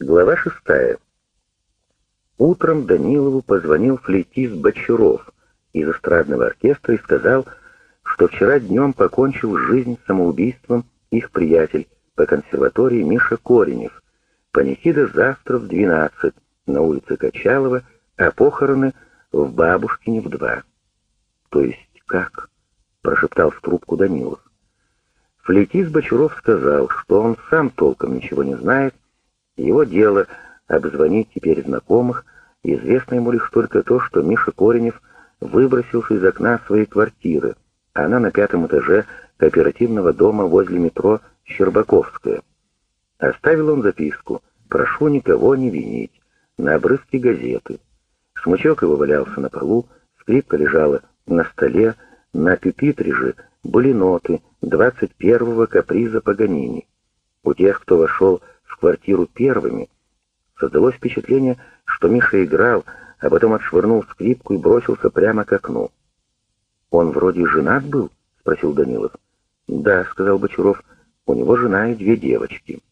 Глава шестая. Утром Данилову позвонил флейтист Бочаров из эстрадного оркестра и сказал, что вчера днем покончил жизнь самоубийством их приятель по консерватории Миша Коренев. Панихида завтра в двенадцать на улице Качалова, а похороны в Бабушкине в два. То есть как? прошептал в трубку Данилов. Флейтист Бочаров сказал, что он сам толком ничего не знает, его дело обзвонить теперь знакомых, известно ему лишь только то, что Миша Коренев выбросился из окна своей квартиры, она на пятом этаже кооперативного дома возле метро Щербаковская. Оставил он записку «Прошу никого не винить» на обрывке газеты. Смычок его валялся на полу, скрипка лежала на столе, на пюпитре же были ноты 21-го каприза Паганини. У тех, кто вошел в квартиру первыми, создалось впечатление, что Миша играл, а потом отшвырнул скрипку и бросился прямо к окну. «Он вроде женат был?» — спросил Данилов. «Да», — сказал Бочаров, — «у него жена и две девочки».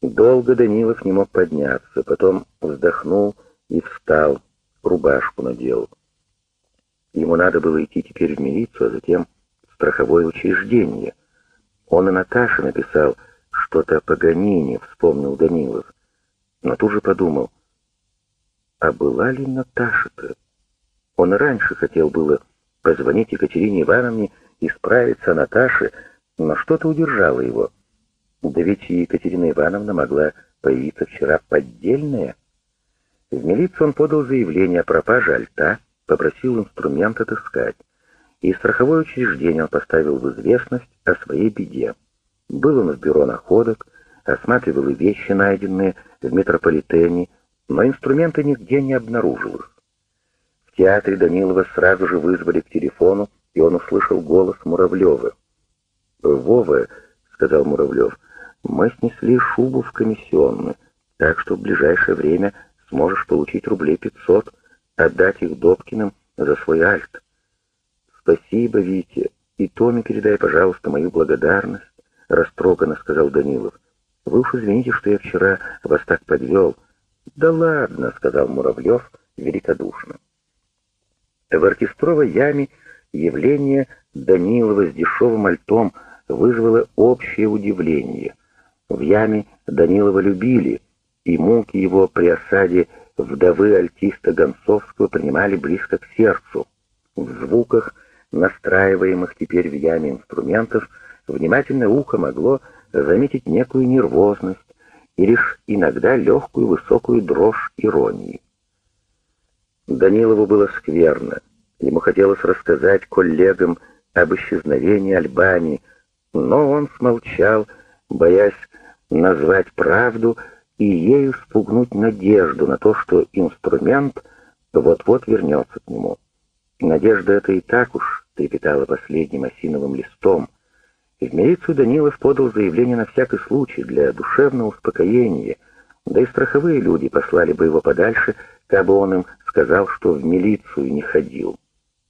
Долго Данилов не мог подняться, потом вздохнул и встал, рубашку надел. Ему надо было идти теперь в милицию, а затем в страховое учреждение. Он и Наташе написал что-то о Паганини, вспомнил Данилов. Но тут же подумал, а была ли Наташа-то? Он раньше хотел было позвонить Екатерине Ивановне и справиться о Наташе, но что-то удержало его. Да ведь Екатерина Ивановна могла появиться вчера поддельная. В милицию он подал заявление о пропаже альта, попросил инструмент отыскать, и страховое учреждение он поставил в известность о своей беде. Был он в бюро находок, осматривал и вещи, найденные в метрополитене, но инструмента нигде не обнаружилось. В театре Данилова сразу же вызвали к телефону, и он услышал голос Муравлева. «Вова», — сказал Муравлев, — «мы снесли шубу в комиссионную, так что в ближайшее время сможешь получить рублей пятьсот отдать их Добкиным за свой альт. Спасибо, Витя, и Томе передай, пожалуйста, мою благодарность, растроганно сказал Данилов. Вы уж извините, что я вчера вас так подвел. Да ладно, сказал Муравлев великодушно. В оркестровой яме явление Данилова с дешевым альтом вызвало общее удивление. В яме Данилова любили, и муки его при осаде вдовы альтиста Гонцовского принимали близко к сердцу. В звуках, настраиваемых теперь в яме инструментов, внимательное ухо могло заметить некую нервозность и лишь иногда легкую высокую дрожь иронии. Данилову было скверно. Ему хотелось рассказать коллегам об исчезновении Альбании, но он смолчал, боясь назвать правду и ею спугнуть надежду на то, что инструмент вот-вот вернется к нему. Надежда эта и так уж трепетала последним осиновым листом. В милицию Данилов подал заявление на всякий случай для душевного успокоения, да и страховые люди послали бы его подальше, как бы он им сказал, что в милицию не ходил.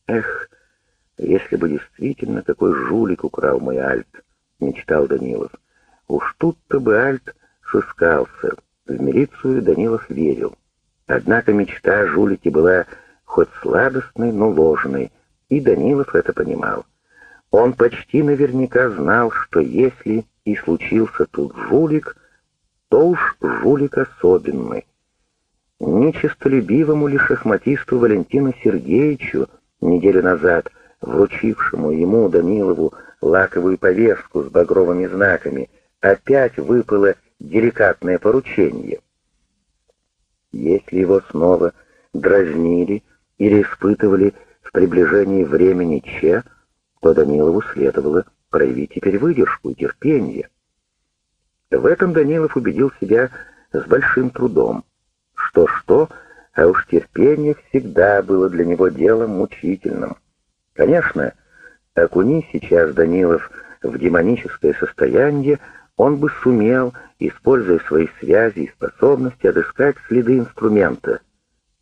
Эх, если бы действительно такой жулик украл мой альт, мечтал Данилов. Уж тут-то бы альт сыскался. В милицию Данилов верил. Однако мечта о жулике была хоть сладостной, но ложной, и Данилов это понимал. Он почти наверняка знал, что если и случился тут жулик, то уж жулик особенный. Нечистолюбивому ли шахматисту Валентину Сергеевичу, неделю назад вручившему ему, Данилову, лаковую повестку с багровыми знаками, опять выпало деликатное поручение. Если его снова дразнили или испытывали в приближении времени Че, то Данилову следовало проявить теперь выдержку и терпение. В этом Данилов убедил себя с большим трудом. Что-что, а уж терпение всегда было для него делом мучительным. Конечно, окуни сейчас Данилов в демоническое состояние, он бы сумел, используя свои связи и способности, отыскать следы инструмента.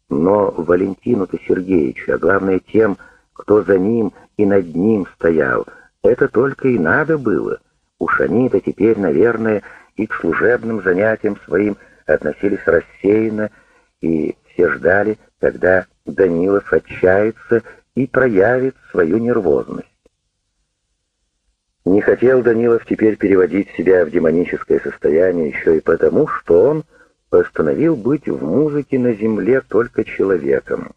Но Валентину-то Сергеевичу, а главное тем, кто за ним и над ним стоял, это только и надо было. Уж они-то теперь, наверное, и к служебным занятиям своим относились рассеянно, и все ждали, когда Данилов отчается и проявит свою нервозность. Не хотел Данилов теперь переводить себя в демоническое состояние еще и потому, что он постановил быть в музыке на земле только человеком.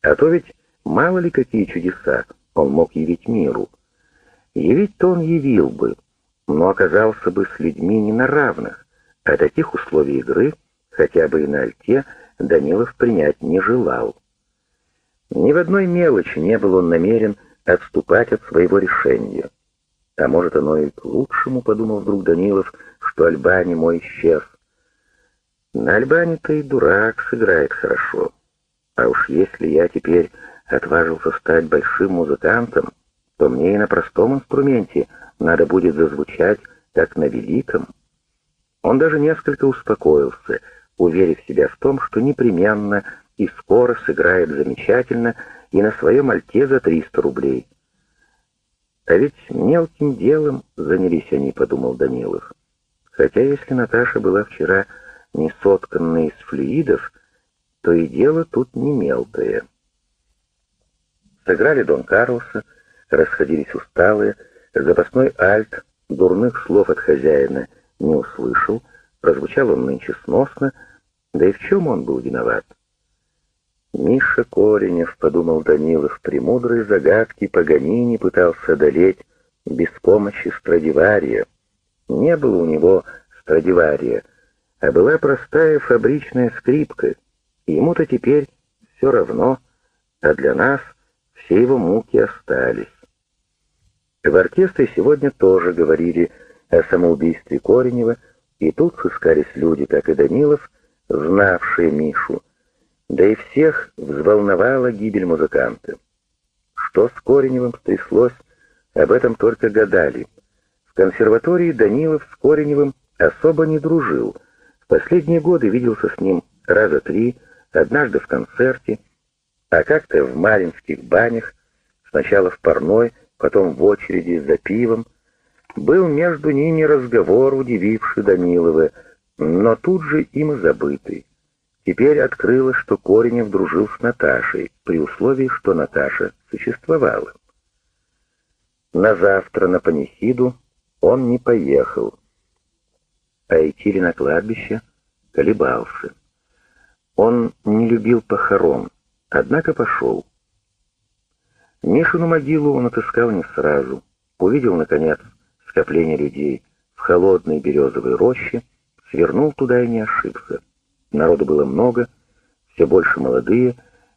А то ведь мало ли какие чудеса он мог явить миру. Явить-то он явил бы, но оказался бы с людьми не на равных, а таких условий игры, хотя бы и на альте, Данилов принять не желал. Ни в одной мелочи не был он намерен отступать от своего решения. А может, оно и к лучшему, подумал вдруг Данилов, что Альбани мой исчез. На Альбане-то и дурак сыграет хорошо. А уж если я теперь отважился стать большим музыкантом, то мне и на простом инструменте надо будет зазвучать, как на великом. Он даже несколько успокоился, уверив себя в том, что непременно и скоро сыграет замечательно и на своем альте за 300 рублей. А ведь мелким делом занялись они, подумал Данилов. Хотя если Наташа была вчера не сотканной из флюидов, то и дело тут не мелкое. Сыграли Дон Карлоса, расходились усталые, запасной альт дурных слов от хозяина не услышал, прозвучал он нынче сносно, да и в чем он был виноват? Миша Коренев, подумал Данилов, премудрой загадки Паганини пытался одолеть без помощи Страдивария. Не было у него Страдивария, а была простая фабричная скрипка, и ему-то теперь все равно, а для нас все его муки остались. В оркестре сегодня тоже говорили о самоубийстве Коренева, и тут сыскались люди, как и Данилов, знавшие Мишу, да и всех взволновала гибель музыканта. Что с Кореневым стряслось, об этом только гадали. В консерватории Данилов с Кореневым особо не дружил. В последние годы виделся с ним раза три, однажды в концерте, а как-то в Маринских банях, сначала в парной, потом в очереди за пивом. Был между ними разговор, удививший Данилова, но тут же им и забытый. Теперь открылось, что Коренев дружил с Наташей, при условии, что Наташа существовала. На завтра на панихиду он не поехал, а идти ли на кладбище колебался. Он не любил похорон, однако пошел. Мишину могилу он отыскал не сразу. Увидел, наконец, скопление людей в холодной березовой роще, свернул туда и не ошибся. Народу было много, все больше молодые.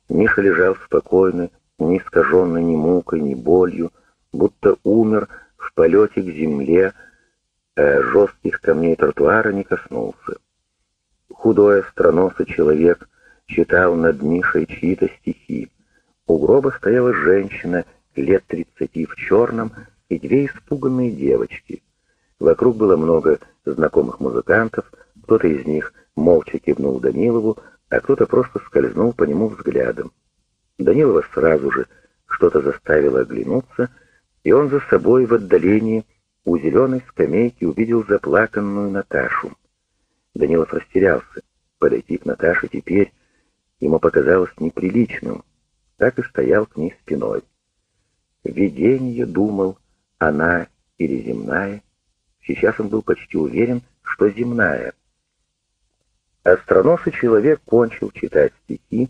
Миша лежал спокойно, не искаженный ни мукой, ни болью, будто умер в полете к земле, а жестких камней тротуара не коснулся. Худой, остроносый человек читал над Мишей чьи-то стихи. У гроба стояла женщина лет тридцати в черном и две испуганные девочки. Вокруг было много знакомых музыкантов, кто-то из них молча кивнул Данилову, а кто-то просто скользнул по нему взглядом. Данилова сразу же что-то заставило оглянуться, и он за собой в отдалении у зеленой скамейки увидел заплаканную Наташу. Данилов растерялся. Подойти к Наташе теперь ему показалось неприличным так и стоял к ней спиной. Видение, думал, она или земная. Сейчас он был почти уверен, что земная. Остроносый человек кончил читать стихи,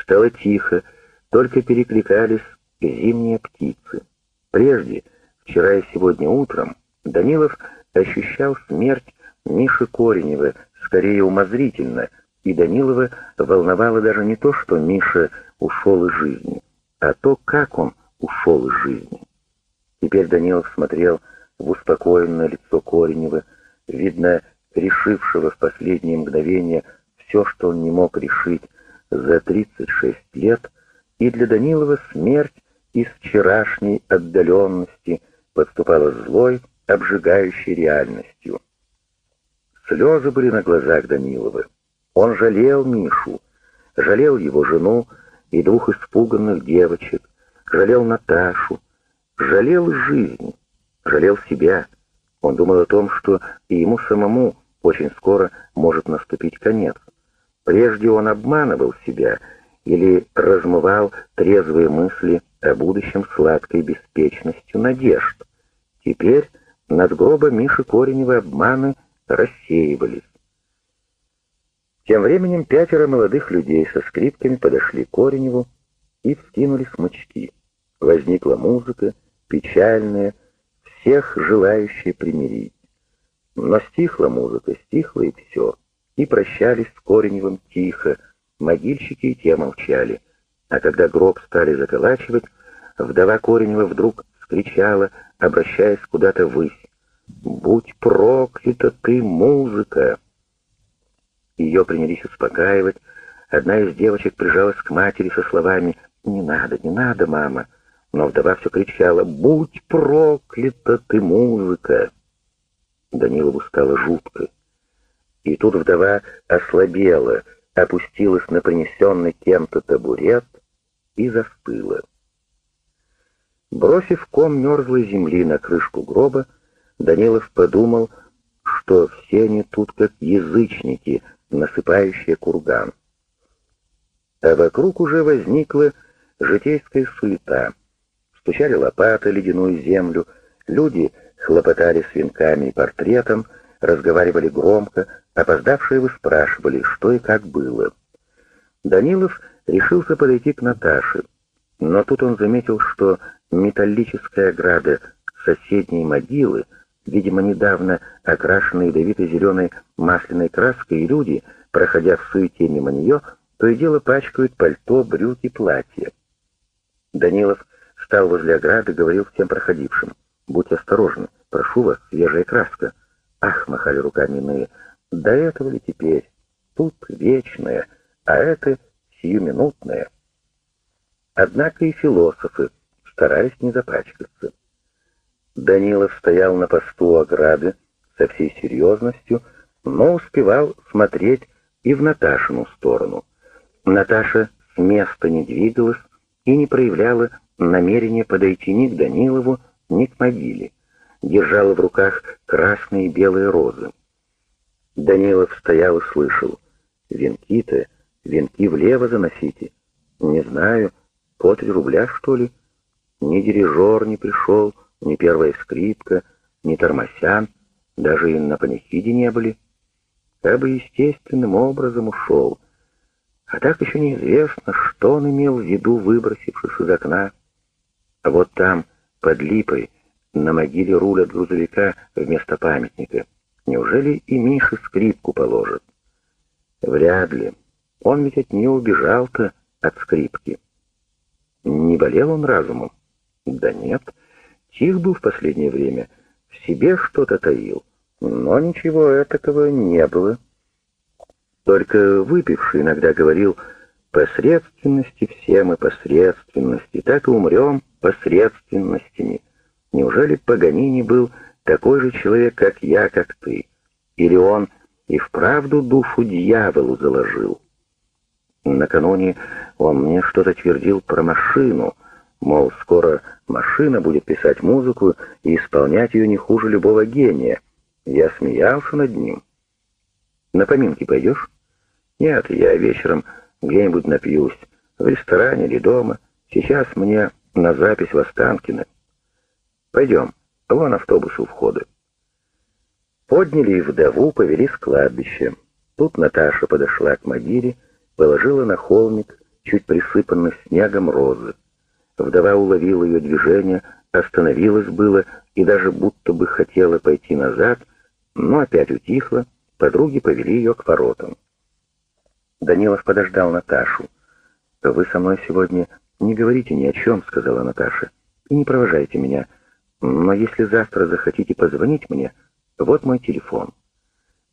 стало тихо, только перекликались зимние птицы. Прежде, вчера и сегодня утром, Данилов ощущал смерть Миши Коренева скорее умозрительно, и Данилова волновало даже не то, что Миша ушел из жизни, а то, как он ушел из жизни. Теперь Данилов смотрел в успокоенное лицо Коренева, видно, решившего в последние мгновения все, что он не мог решить за 36 лет, и для Данилова смерть из вчерашней отдаленности подступала злой, обжигающей реальностью. Слезы были на глазах Данилова. Он жалел Мишу, жалел его жену, и двух испуганных девочек, жалел Наташу, жалел жизнь, жалел себя, Он думал о том, что и ему самому очень скоро может наступить конец. Прежде он обманывал себя или размывал трезвые мысли о будущем сладкой беспечностью надежд. Теперь над гробом Миши Коренева обманы рассеивались. Тем временем пятеро молодых людей со скрипками подошли к Кореневу и вскинули смычки. Возникла музыка, печальная, всех желающая примирить. Но стихла музыка, стихла и все. И прощались с Кореневым тихо, могильщики и те молчали. А когда гроб стали заколачивать, вдова Коренева вдруг скричала, обращаясь куда-то ввысь. «Будь проклята ты, музыка!» Ее принялись успокаивать. Одна из девочек прижалась к матери со словами «Не надо, не надо, мама!» Но вдова все кричала «Будь проклята ты, музыка!» Данилову стало жутко. И тут вдова ослабела, опустилась на принесенный кем-то табурет и застыла. Бросив ком мерзлой земли на крышку гроба, Данилов подумал, что все они тут как язычники, насыпающие курган. А вокруг уже возникла житейская суета. Стучали лопаты ледяную землю, люди хлопотали с венками и портретом, разговаривали громко, опоздавшие выспрашивали, что и как было. Данилов решился подойти к Наташе, но тут он заметил, что металлическая ограда соседней могилы, видимо, недавно окрашенная ядовитой зеленой масляной краской, и люди, проходя в суете мимо нее, то и дело пачкают пальто, брюки, платья. Данилов стал возле ограды, говорил всем проходившим. «Будьте осторожны, прошу вас, свежая краска». «Ах!» — махали руками иные. «До этого ли теперь? Тут вечное, а это сиюминутное». Однако и философы стараясь не запачкаться. Данилов стоял на посту ограды со всей серьезностью, но успевал смотреть и в Наташину сторону. Наташа с места не двигалась и не проявляла намерения подойти ни к Данилову, ни к могиле. Держала в руках красные и белые розы. Данилов стоял и слышал. «Венки-то, венки влево заносите. Не знаю, по три рубля, что ли?» Ни дирижер не пришел, ни первая скрипка, ни тормосян, даже и на панихиде не были. Как бы естественным образом ушел. А так еще неизвестно, что он имел в виду, выбросившись из окна. А вот там, под липой, на могиле рулят грузовика вместо памятника. Неужели и Мише скрипку положат? Вряд ли. Он ведь от нее убежал-то от скрипки. Не болел он разумом? Да нет, тих был в последнее время, в себе что-то таил, но ничего этакого не было. Только выпивший иногда говорил «посредственности все мы посредственности, так и умрем посредственностями». Неужели Паганини был такой же человек, как я, как ты? Или он и вправду душу дьяволу заложил? Накануне он мне что-то твердил про машину — Мол, скоро машина будет писать музыку и исполнять ее не хуже любого гения. Я смеялся над ним. На поминки пойдешь? Нет, я вечером где-нибудь напьюсь, в ресторане или дома. Сейчас мне на запись в Останкино. Пойдем, вон автобус у входа. Подняли и вдову, повели с кладбища. Тут Наташа подошла к могиле, положила на холмик, чуть присыпанный снегом розы. Вдова уловила ее движение, остановилась было и даже будто бы хотела пойти назад, но опять утихла, подруги повели ее к воротам. Данилов подождал Наташу. «Вы со мной сегодня не говорите ни о чем», — сказала Наташа, — «и не провожайте меня. Но если завтра захотите позвонить мне, вот мой телефон».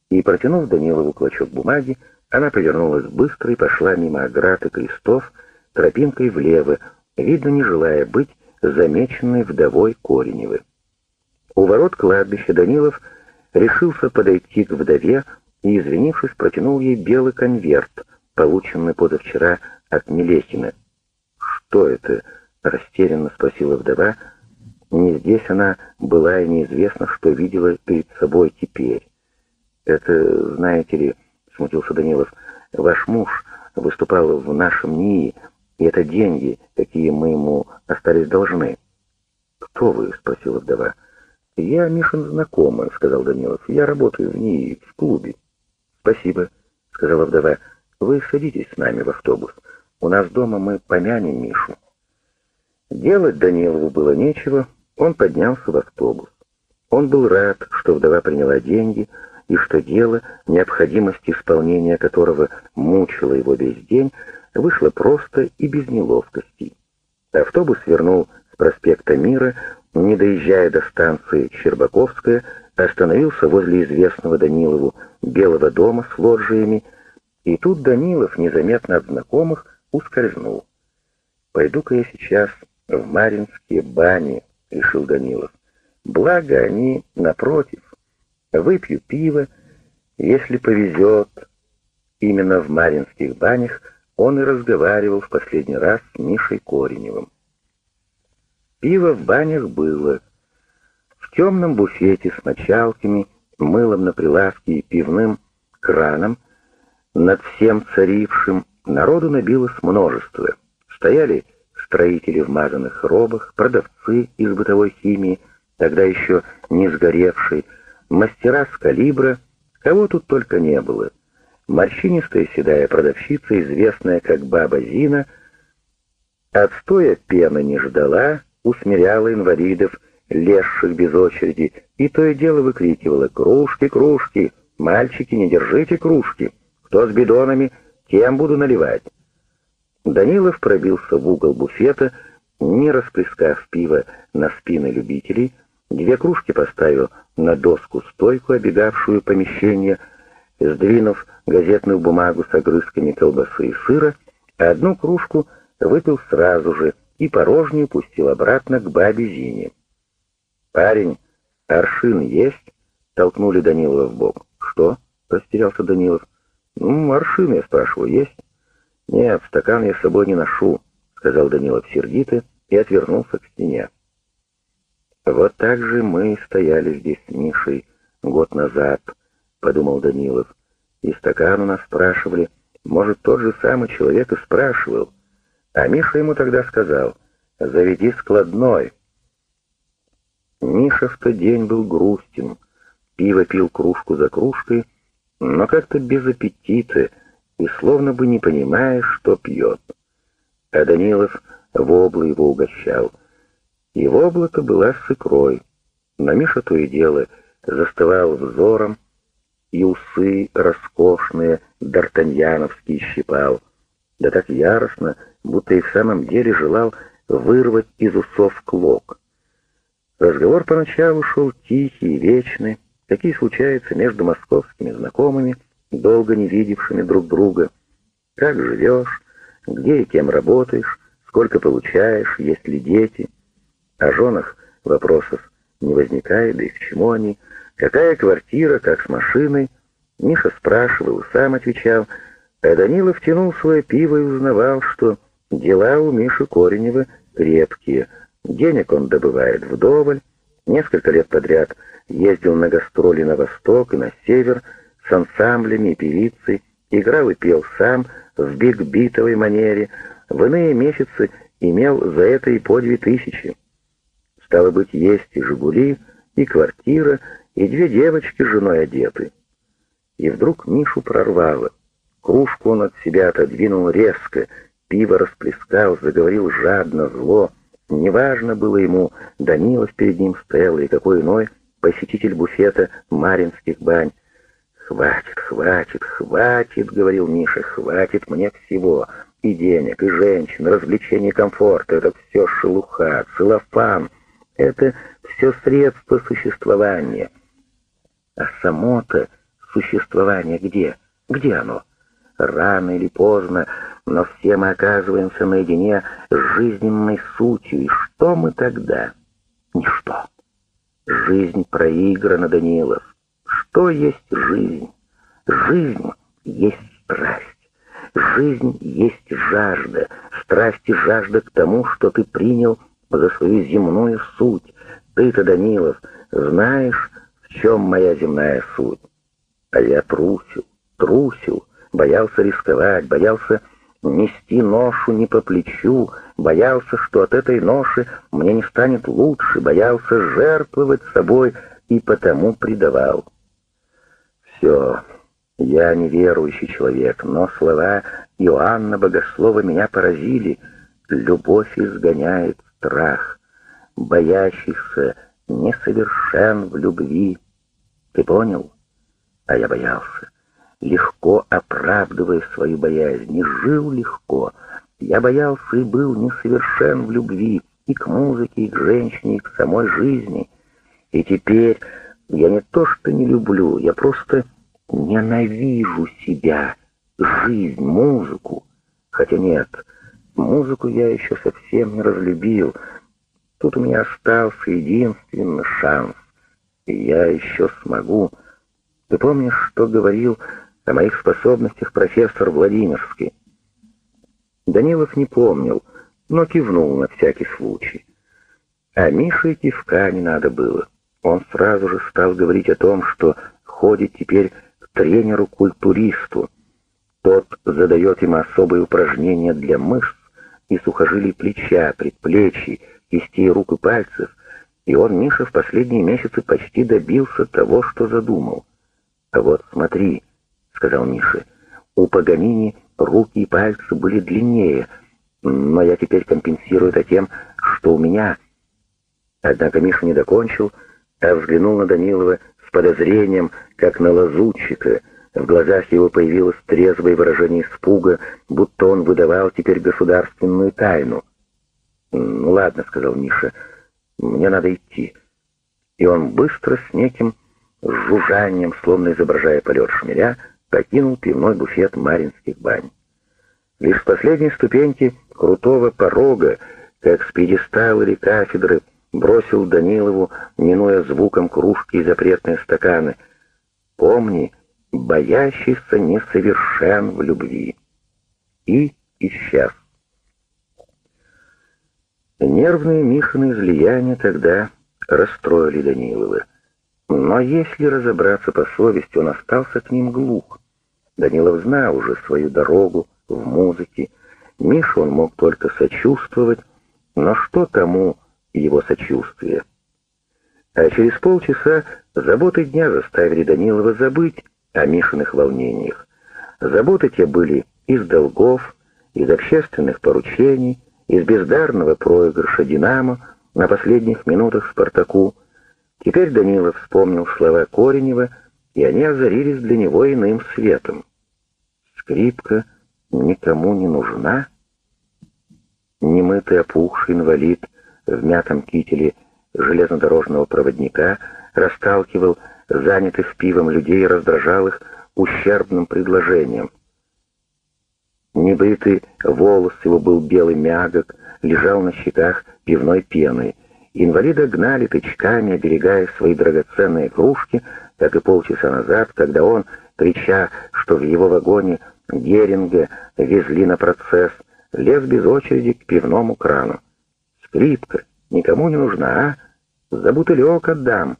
И, протянув Данилову клочок бумаги, она повернулась быстро и пошла мимо оград крестов, тропинкой влево, видно, не желая быть замеченной вдовой Кореневы. У ворот кладбища Данилов решился подойти к вдове и, извинившись, протянул ей белый конверт, полученный позавчера от Мелехина. «Что это?» — растерянно спросила вдова. Не здесь она была и неизвестно, что видела перед собой теперь. «Это, знаете ли, — смутился Данилов, — ваш муж выступал в нашем НИИ, и это деньги, какие мы ему остались должны». «Кто вы?» — спросила вдова. «Я Мишин знакомый», — сказал Данилов. «Я работаю в НИИ, в клубе». «Спасибо», — сказала вдова. «Вы садитесь с нами в автобус. У нас дома мы помянем Мишу». Делать Данилову было нечего, он поднялся в автобус. Он был рад, что вдова приняла деньги, и что дело, необходимость исполнения которого мучило его весь день, вышло просто и без неловкостей. Автобус вернул с проспекта Мира, не доезжая до станции Щербаковская, остановился возле известного Данилову белого дома с лоджиями, и тут Данилов, незаметно от знакомых, ускользнул. «Пойду-ка я сейчас в Маринские бани», — решил Данилов. «Благо они напротив. Выпью пиво. Если повезет, именно в Маринских банях он и разговаривал в последний раз с Мишей Кореневым. Пиво в банях было. В темном буфете с мочалками, мылом на прилавке и пивным краном над всем царившим народу набилось множество. Стояли строители в мазанных робах, продавцы из бытовой химии, тогда еще не сгоревшей, мастера с калибра, кого тут только не было. Морщинистая седая продавщица, известная как Баба Зина, отстоя пена не ждала, усмиряла инвалидов, лезших без очереди, и то и дело выкрикивала «Кружки, кружки! Мальчики, не держите кружки! Кто с бидонами, тем буду наливать!» Данилов пробился в угол буфета, не расплескав пиво на спины любителей, две кружки поставил на доску-стойку, обегавшую помещение, сдвинув газетную бумагу с огрызками колбасы и сыра, а одну кружку выпил сразу же и порожнюю пустил обратно к бабе Зине. «Парень, аршин есть?» — толкнули Данилова в бок. «Что?» — растерялся Данилов. «Ну, аршин, я спрашиваю, есть?» «Нет, стакан я с собой не ношу», — сказал Данилов сердито и отвернулся к стене. «Вот так же мы стояли здесь с Мишей год назад», — подумал Данилов. «И стакан у нас спрашивали. Может, тот же самый человек и спрашивал. А Миша ему тогда сказал, заведи складной». Миша в тот день был грустен. Пиво пил кружку за кружкой, но как-то без аппетита и словно бы не понимая, что пьет. А Данилов в его угощал — его облако была с икрой. На Миша то и дело заставал взором, и усы роскошные, д'Артаньяновские щипал. Да так яростно, будто и в самом деле желал вырвать из усов клок. Разговор поначалу шел тихий вечный, какие случаются между московскими знакомыми, долго не видевшими друг друга. Как живешь, где и кем работаешь, сколько получаешь, есть ли дети — о женах вопросов не возникает, да и к чему они. Какая квартира, как с машиной? Миша спрашивал, сам отвечал. А Данилов тянул свое пиво и узнавал, что дела у Миши Коренева крепкие. Денег он добывает вдоволь. Несколько лет подряд ездил на гастроли на восток и на север с ансамблями и певицей, играл и пел сам в биг-битовой манере, в иные месяцы имел за это и по две тысячи. Стало быть, есть и «Жигули», и квартира, и две девочки женой одеты. И вдруг Мишу прорвало. Кружку он от себя отодвинул резко, пиво расплескал, заговорил жадно, зло. Неважно было ему, Данилов перед ним стоял, и какой иной посетитель буфета Маринских бань. «Хватит, хватит, хватит», — говорил Миша, — «хватит мне всего. И денег, и женщин, развлечений, комфорта. Это все шелуха, целлофан». Это все средство существования. А само-то существование где? Где оно? Рано или поздно, но все мы оказываемся наедине с жизненной сутью. И что мы тогда? Ничто. Жизнь проиграна, Данилов. Что есть жизнь? Жизнь есть страсть. Жизнь есть жажда. Страсть и жажда к тому, что ты принял за свою земную суть. Ты-то, Данилов, знаешь, чем моя земная суть. А я трусил, трусил, боялся рисковать, боялся нести ношу не по плечу, боялся, что от этой ноши мне не станет лучше, боялся жертвовать собой и потому предавал. Все, я неверующий человек, но слова Иоанна Богослова меня поразили. Любовь изгоняет страх, боящийся несовершен в любви. Ты понял? А я боялся легко оправдывая свою боязнь, не жил легко. Я боялся и был несовершен в любви и к музыке, и к женщине, и к самой жизни. И теперь я не то что не люблю, я просто ненавижу себя, жизнь, музыку. Хотя нет, музыку я еще совсем не разлюбил. Тут у меня остался единственный шанс, и я еще смогу. Ты помнишь, что говорил о моих способностях профессор Владимирский. Данилов не помнил, но кивнул на всякий случай. А Мише кивка не надо было. Он сразу же стал говорить о том, что ходит теперь к тренеру-культуристу. Тот задает ему особые упражнения для мышц и сухожилий плеча, предплечий, кистей рук и пальцев, и он, Миша, в последние месяцы почти добился того, что задумал. А вот смотри, — сказал Миша. «У Паганини руки и пальцы были длиннее, но я теперь компенсирую это тем, что у меня...» Однако Миша не докончил, а взглянул на Данилова с подозрением, как на лазутчика. В глазах его появилось трезвое выражение испуга, будто он выдавал теперь государственную тайну. «Ну ладно», — сказал Миша, — «мне надо идти». И он быстро с неким жужжанием, словно изображая полет шмеля, покинул пивной буфет Маринских бань. Лишь с последней ступеньки крутого порога, как с пьедестала или кафедры, бросил Данилову, минуя звуком кружки и запретные стаканы. «Помни, боящийся несовершен в любви». И исчез. Нервные Мишины излияния тогда расстроили Данилова. Но если разобраться по совести, он остался к ним глух. Данилов знал уже свою дорогу в музыке. Мишу он мог только сочувствовать, но что тому его сочувствие? А через полчаса заботы дня заставили Данилова забыть о Мишиных волнениях. Заботы те были из долгов, из общественных поручений, из бездарного проигрыша «Динамо» на последних минутах «Спартаку». Теперь Данилов вспомнил слова Коренева — и они озарились для него иным светом. Скрипка никому не нужна. Немытый опухший инвалид в мятом кителе железнодорожного проводника расталкивал занятых пивом людей и раздражал их ущербным предложением. Небритый волос его был белый мягок, лежал на щеках пивной пеной. Инвалида гнали тычками, оберегая свои драгоценные кружки, как и полчаса назад, когда он, крича, что в его вагоне Геринга везли на процесс, лез без очереди к пивному крану. «Скрипка никому не нужна, а? За бутылек отдам».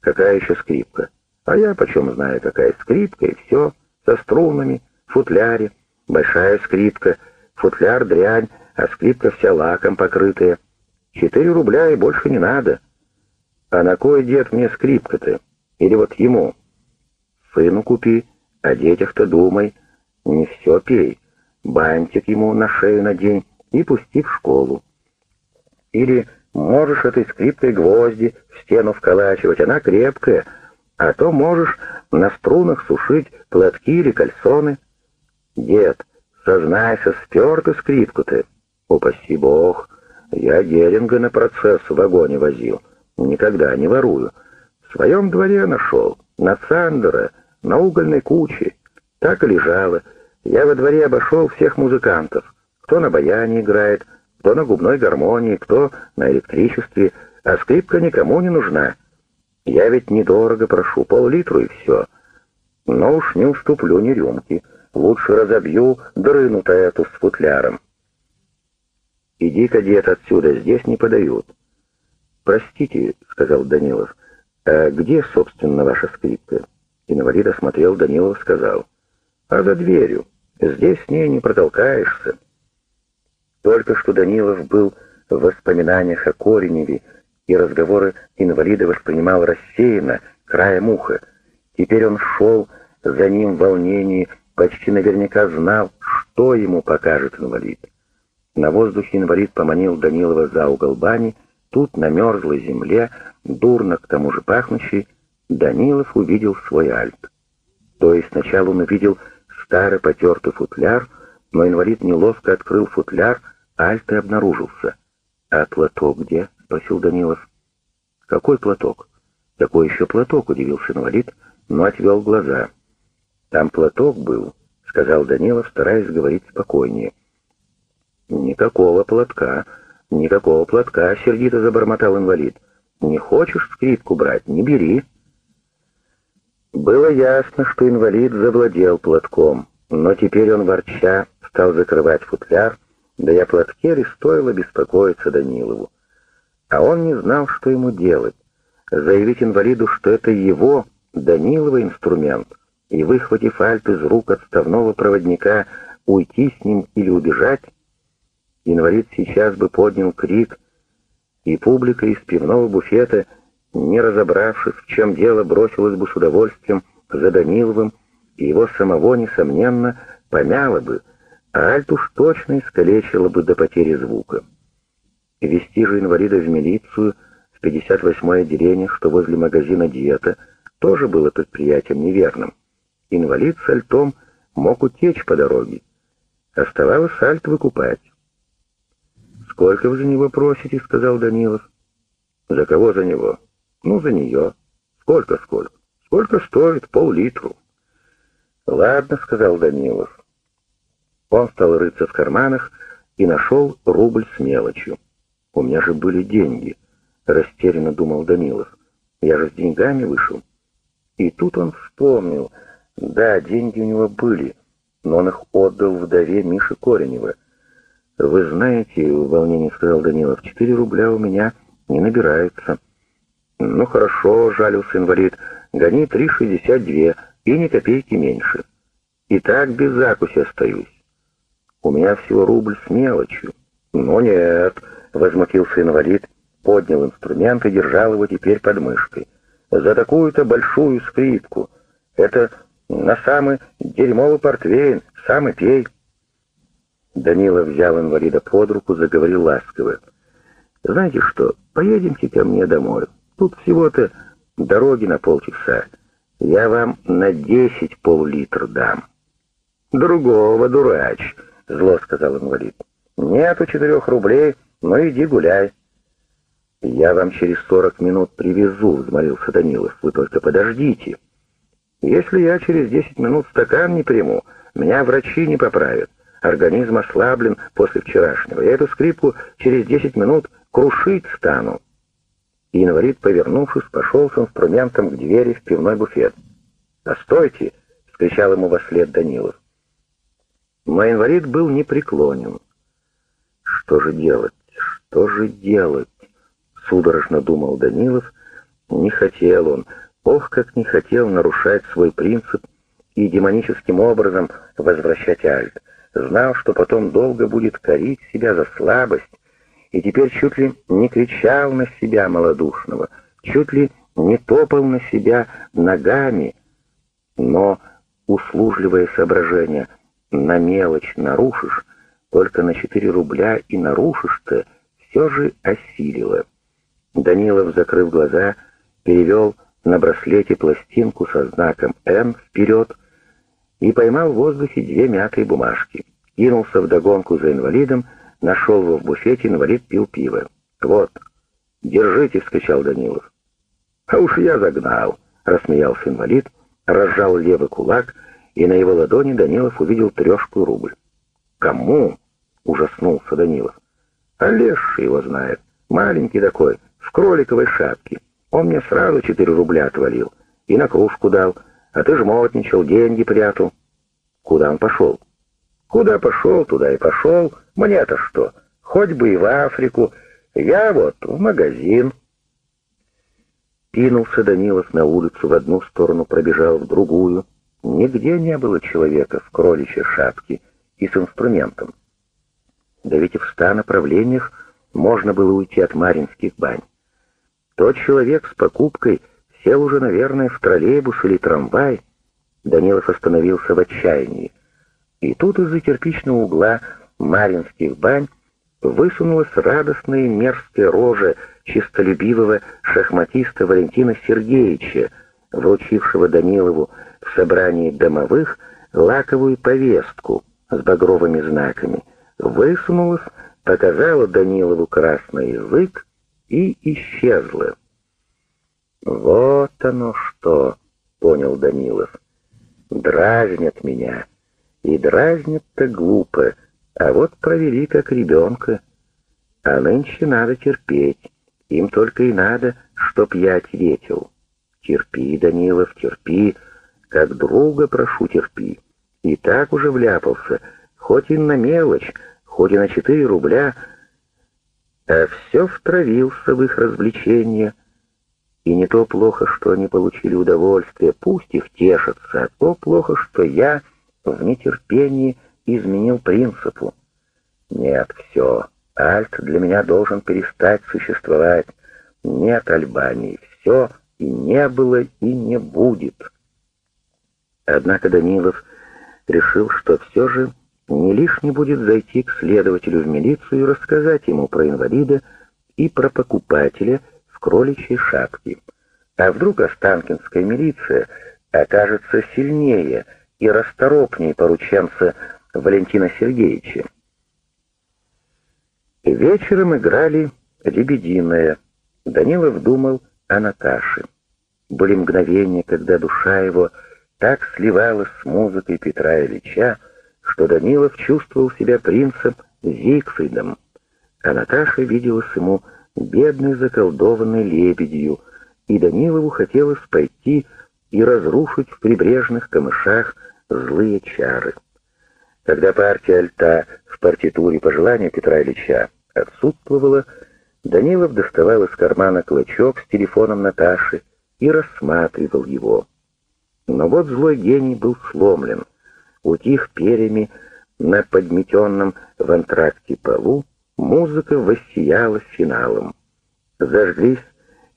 «Какая еще скрипка?» «А я почем знаю, какая скрипка, и все, со струнами, футляре, большая скрипка, футляр дрянь, а скрипка вся лаком покрытая. Четыре рубля и больше не надо. А на кой, дед, мне скрипка-то?» Или вот ему. Сыну купи, о детях-то думай. Не все пей. Бантик ему на шею надень и пусти в школу. Или можешь этой скрипкой гвозди в стену вколачивать, она крепкая, а то можешь на струнах сушить платки или кальсоны. Дед, сознайся, спер ты скрипку-то. Упаси бог, я Геринга на процесс в вагоне возил. Никогда не ворую своем дворе нашел, на Сандера, на угольной куче. Так и лежала. Я во дворе обошел всех музыкантов. Кто на баяне играет, кто на губной гармонии, кто на электричестве, а скрипка никому не нужна. Я ведь недорого прошу, пол-литру и все. Но уж не уступлю ни рюмки. Лучше разобью дрыну-то эту с футляром. Иди-ка, дед, отсюда, здесь не подают». «Простите», — сказал Данилов, — «а где, собственно, ваша скрипка?» Инвалид осмотрел Данилов, сказал, «А за дверью. Здесь с ней не протолкаешься». Только что Данилов был в воспоминаниях о Кореневе, и разговоры инвалида воспринимал рассеянно, краем уха. Теперь он шел за ним в волнении, почти наверняка знал, что ему покажет инвалид. На воздухе инвалид поманил Данилова за угол бани, тут, на мерзлой земле, дурно к тому же пахнущей, Данилов увидел свой альт. То есть сначала он увидел старый потертый футляр, но инвалид неловко открыл футляр, альт и обнаружился. «А платок где?» — спросил Данилов. «Какой платок?» «Какой еще платок?» — удивился инвалид, но отвел глаза. «Там платок был», — сказал Данилов, стараясь говорить спокойнее. «Никакого платка, никакого платка», — сердито забормотал инвалид. «Не хочешь скрипку брать? Не бери». Было ясно, что инвалид завладел платком, но теперь он, ворча, стал закрывать футляр, да и о платке стоило беспокоиться Данилову. А он не знал, что ему делать. Заявить инвалиду, что это его, Данилова, инструмент, и, выхватив альт из рук отставного проводника, уйти с ним или убежать, инвалид сейчас бы поднял крик, и публика из пивного буфета — не разобравшись, в чем дело, бросилась бы с удовольствием за Даниловым, и его самого, несомненно, помяло бы, а Альт уж точно искалечила бы до потери звука. Вести же инвалида в милицию в 58-е отделение, что возле магазина «Диета», тоже было предприятием неверным. Инвалид с Альтом мог утечь по дороге. Оставалось Альт выкупать. «Сколько вы за него просите?» — сказал Данилов. «За кого за него?» Ну, за нее. Сколько-сколько? Сколько стоит? Пол-литру. Ладно, сказал Данилов. Он стал рыться в карманах и нашел рубль с мелочью. У меня же были деньги, растерянно думал Данилов. Я же с деньгами вышел. И тут он вспомнил. Да, деньги у него были, но он их отдал вдове Миши Коренева. «Вы знаете, — в волнении сказал Данилов, — четыре рубля у меня не набираются. «Ну хорошо», — жалился инвалид, — «гони три шестьдесят две и ни копейки меньше. И так без закуси остаюсь. У меня всего рубль с мелочью». «Ну нет», — возмутился инвалид, поднял инструмент и держал его теперь под мышкой. «За такую-то большую скрипку. Это на самый дерьмовый портвейн, самый пей». Данила взял инвалида под руку, заговорил ласково. «Знаете что, поедемте ко мне домой. Тут всего-то дороги на полчаса. Я вам на десять пол-литра дам». «Другого, дурач», — зло сказал инвалид. «Нету четырех рублей, но иди гуляй». «Я вам через сорок минут привезу», — взмолился Данилов. «Вы только подождите». «Если я через десять минут стакан не приму, меня врачи не поправят. Организм ослаблен после вчерашнего. Я эту скрипку через десять минут крушить стану» и инвалид, повернувшись, пошел с инструментом к двери в пивной буфет. «Постойте!» — скричал ему во след Данилов. Но инвалид был непреклонен. «Что же делать? Что же делать?» — судорожно думал Данилов. Не хотел он, ох, как не хотел нарушать свой принцип и демоническим образом возвращать Альт. Знал, что потом долго будет корить себя за слабость, и теперь чуть ли не кричал на себя малодушного, чуть ли не топал на себя ногами, но услужливое соображение на мелочь нарушишь, только на четыре рубля и нарушишь-то, все же осилило. Данилов, закрыв глаза, перевел на браслете пластинку со знаком «Н» вперед и поймал в воздухе две мятые бумажки. Кинулся вдогонку за инвалидом, Нашел его в буфете, инвалид пил пиво. «Вот, держите!» — вскричал Данилов. «А уж я загнал!» — рассмеялся инвалид, разжал левый кулак, и на его ладони Данилов увидел трешку рубль. «Кому?» — ужаснулся Данилов. «А его знает. Маленький такой, в кроликовой шапке. Он мне сразу четыре рубля отвалил и на кружку дал, а ты жмотничал, деньги прятал». «Куда он пошел?» «Куда пошел, туда и пошел. Мне-то что? хоть бы и в Африку. Я вот в магазин». Кинулся Данилов на улицу, в одну сторону пробежал, в другую. Нигде не было человека в кроличьей шапке и с инструментом. Да ведь и в ста направлениях можно было уйти от Маринских бань. Тот человек с покупкой сел уже, наверное, в троллейбус или трамвай. Данилов остановился в отчаянии. И тут из-за кирпичного угла Маринских бань высунулась радостная мерзкая рожа чистолюбивого шахматиста Валентина Сергеевича, вручившего Данилову в собрании домовых лаковую повестку с багровыми знаками, высунулась, показала Данилову красный язык и исчезла. «Вот оно что!» — понял Данилов. «Дразнят меня. И дразнят-то глупо, а вот провели как ребенка. А нынче надо терпеть. Им только и надо, чтоб я ответил. Терпи, Данилов, терпи, как друга прошу, терпи. И так уже вляпался, хоть и на мелочь, хоть и на четыре рубля, а все втравился в их развлечения. И не то плохо, что они получили удовольствие, пусть их тешатся, а то плохо, что я в нетерпении изменил принципу. Нет, все, Альт для меня должен перестать существовать. Нет Альбании, все и не было, и не будет. Однако Данилов решил, что все же не лишне будет зайти к следователю в милицию и рассказать ему про инвалида и про покупателя в кроличьей шапке. А вдруг Останкинская милиция окажется сильнее и расторопнее порученца Валентина Сергеевича. Вечером играли «Лебединое». Данилов думал о Наташе. Были мгновения, когда душа его так сливалась с музыкой Петра Ильича, что Данилов чувствовал себя принцем Зигфридом, а Наташа виделась ему бедной заколдованной лебедью, и Данилову хотелось пойти и разрушить в прибрежных камышах злые чары. Когда партия альта в партитуре пожелания Петра Ильича отсутствовала, Данилов доставал из кармана клочок с телефоном Наташи и рассматривал его. Но вот злой гений был сломлен. Утих перьями на подметенном в антракте полу, музыка воссияла финалом. Зажглись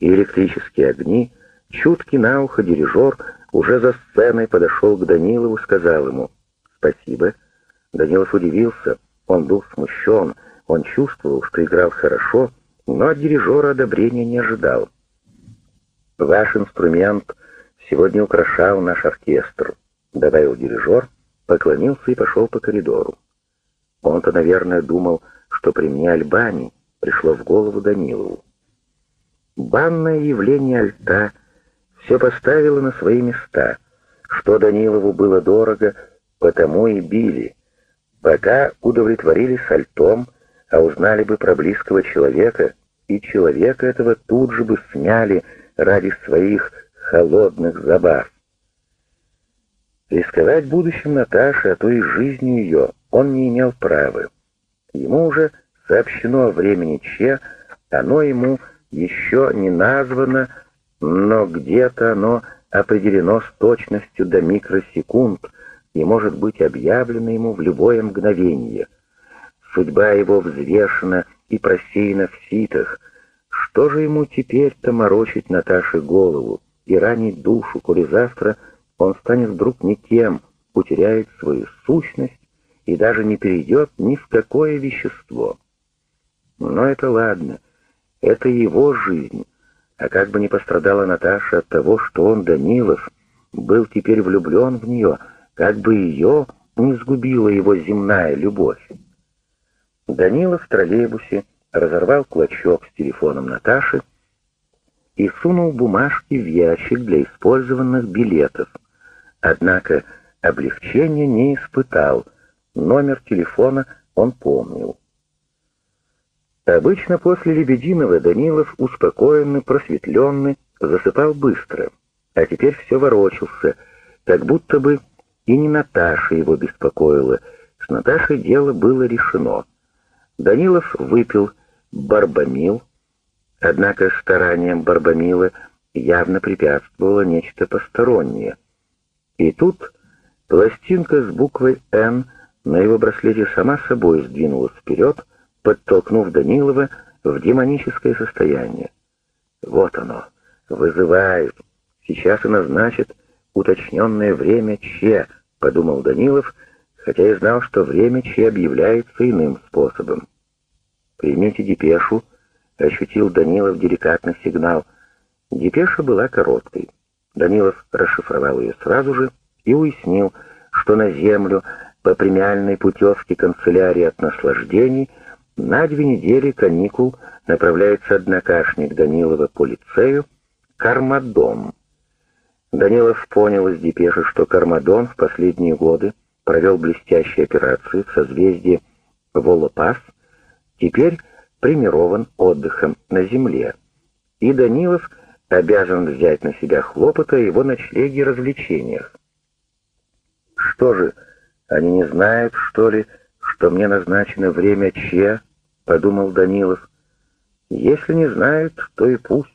электрические огни, чуткий на ухо дирижер уже за сценой подошел к Данилову, сказал ему «Спасибо». Данилов удивился, он был смущен, он чувствовал, что играл хорошо, но от дирижера одобрения не ожидал. «Ваш инструмент сегодня украшал наш оркестр», — добавил дирижер, поклонился и пошел по коридору. Он-то, наверное, думал, что при мне Альбани пришло в голову Данилову. Банное явление альта все поставило на свои места. Что Данилову было дорого, потому и били. Пока удовлетворились альтом, а узнали бы про близкого человека, и человека этого тут же бы сняли ради своих холодных забав. Рисковать будущим Наташи, а то и жизнью ее, он не имел права. Ему уже сообщено о времени Че, оно ему еще не названо, но где-то оно определено с точностью до микросекунд и может быть объявлено ему в любое мгновение — Судьба его взвешена и просеяна в ситах. Что же ему теперь-то морочить Наташе голову и ранить душу, коли завтра он станет вдруг никем, утеряет свою сущность и даже не перейдет ни в какое вещество? Но это ладно, это его жизнь. А как бы ни пострадала Наташа от того, что он, Данилов, был теперь влюблен в нее, как бы ее не сгубила его земная любовь. Данила в троллейбусе разорвал клочок с телефоном Наташи и сунул бумажки в ящик для использованных билетов. Однако облегчения не испытал, номер телефона он помнил. Обычно после Лебединого Данилов, успокоенный, просветленный, засыпал быстро, а теперь все ворочался, как будто бы и не Наташа его беспокоила, с Наташей дело было решено — Данилов выпил барбамил, однако стараниям барбамила явно препятствовало нечто постороннее. И тут пластинка с буквой «Н» на его браслете сама собой сдвинулась вперед, подтолкнув Данилова в демоническое состояние. Вот оно, вызывает. Сейчас и назначит уточненное время Че, подумал Данилов, хотя и знал, что время Че объявляется иным способом. «Примите депешу», — ощутил Данилов деликатный сигнал. Депеша была короткой. Данилов расшифровал ее сразу же и уяснил, что на землю по премиальной путевке канцелярии от наслаждений на две недели каникул направляется однокашник Данилова по лицею Кармадон. Данилов понял из депеши, что Кармадон в последние годы провел блестящие операции в созвездии Волопас, теперь примирован отдыхом на земле. И Данилов обязан взять на себя хлопоты о его ночлеге и развлечениях. Что же, они не знают, что ли, что мне назначено время Че, подумал Данилов. Если не знают, то и пусть.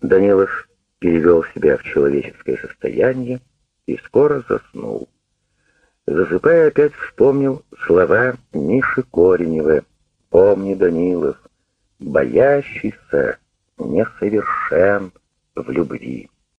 Данилов перевел себя в человеческое состояние и скоро заснул. Засыпая, опять вспомнил слова Миши Коренева «Помни, Данилов, боящийся несовершен в любви».